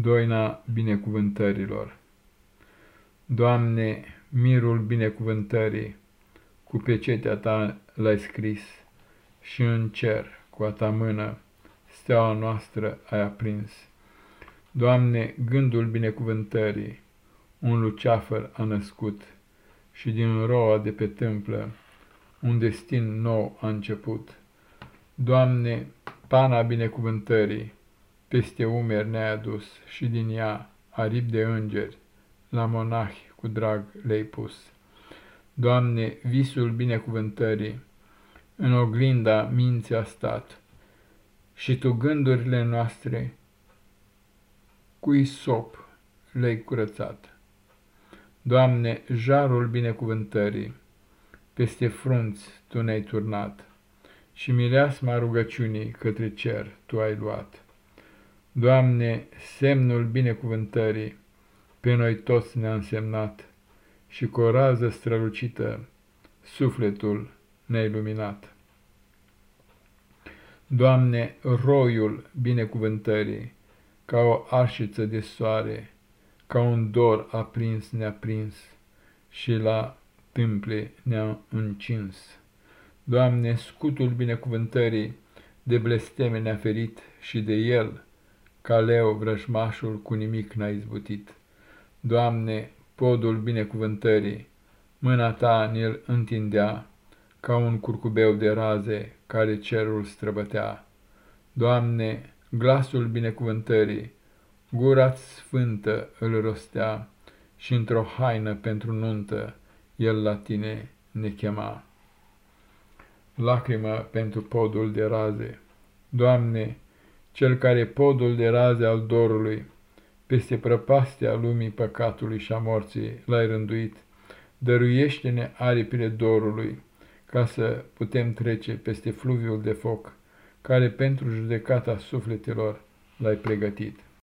Doina binecuvântărilor Doamne, mirul binecuvântării, cu pecetea Ta l-ai scris, și în cer, cu a Ta mână, steaua noastră ai aprins. Doamne, gândul binecuvântării, un luceafăr a născut, și din roa de pe tâmplă, un destin nou a început. Doamne, pana binecuvântării, peste umeri ne-ai adus și din ea, aripi de îngeri, la monahi cu drag le-ai pus. Doamne, visul binecuvântării, în oglinda minții a stat, și Tu gândurile noastre cu isop le-ai curățat. Doamne, jarul binecuvântării, peste frunți Tu ne-ai turnat, și mireasma rugăciunii către cer Tu ai luat. Doamne, semnul binecuvântării pe noi toți ne-a însemnat și cu o rază strălucită sufletul ne-a iluminat. Doamne, roiul binecuvântării, ca o arșiță de soare, ca un dor aprins ne-a prins și la tâmple ne-a încins. Doamne, scutul binecuvântării de blesteme ne-a ferit și de el ca leu vrăjmașul cu nimic n-a izbutit. Doamne, podul binecuvântării, mâna Ta ne-l întindea, ca un curcubeu de raze care cerul străbătea. Doamne, glasul binecuvântării, gura sfântă îl rostea și într-o haină pentru nuntă el la Tine ne chema. Lacrimă pentru podul de raze, Doamne, cel care podul de raze al dorului, peste prăpastea lumii păcatului și a morții l-ai rânduit, dăruiește-ne aripile dorului, ca să putem trece peste fluviul de foc, care pentru judecata sufletelor l-ai pregătit.